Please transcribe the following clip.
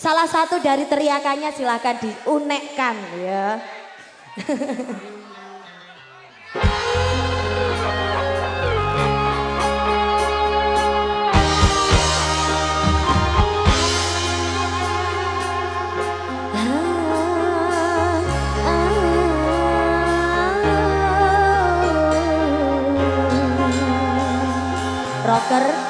Salah satu dari teriakannya silahkan diunekkan ya. rocker